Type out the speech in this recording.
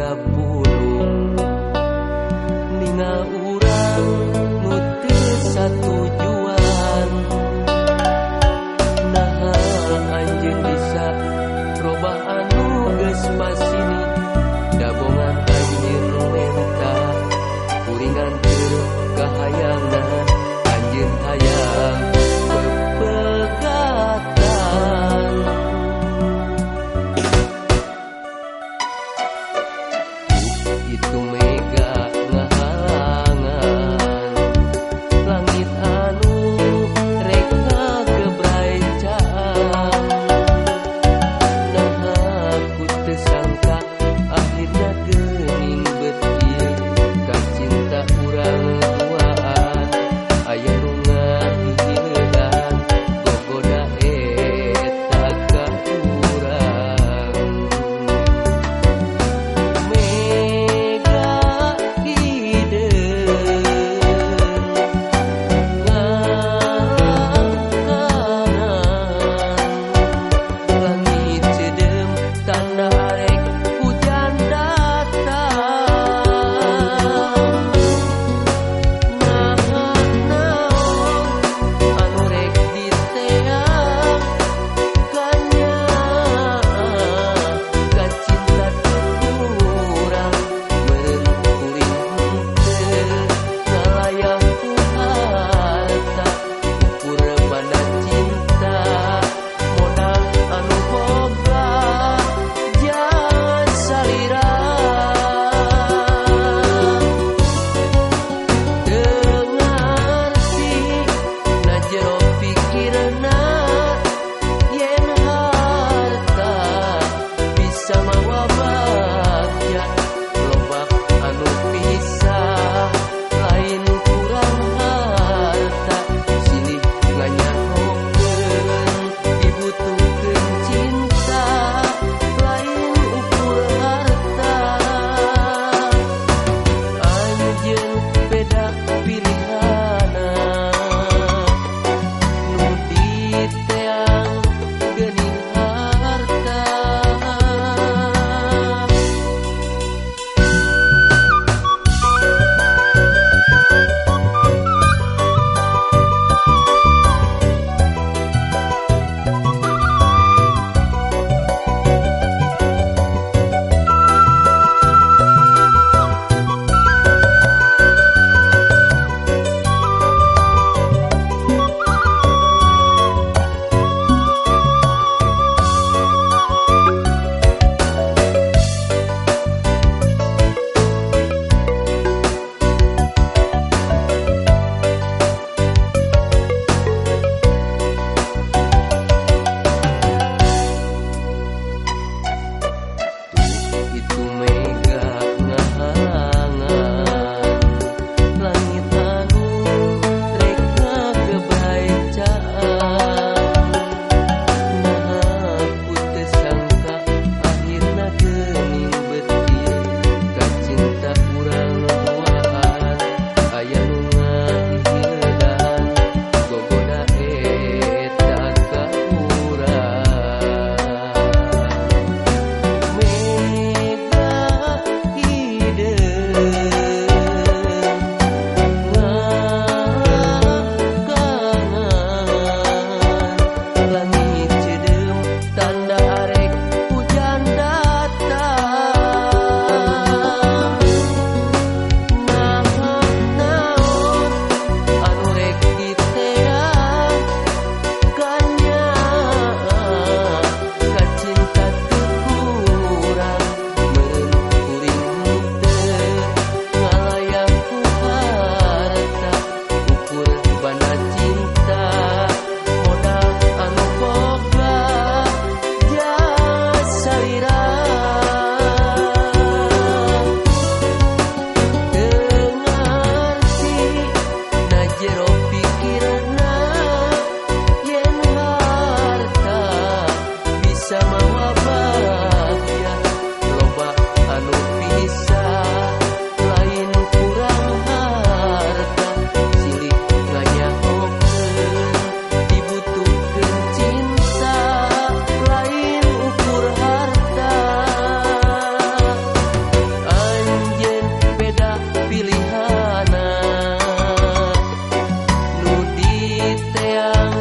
tiga puluh. Nina urang nuti satu juan. Nah anjing bisa Roba anu geus pasini. Dabongan anjing menta Kuringan keur kahayang Anjing hayang. e do meio. sayang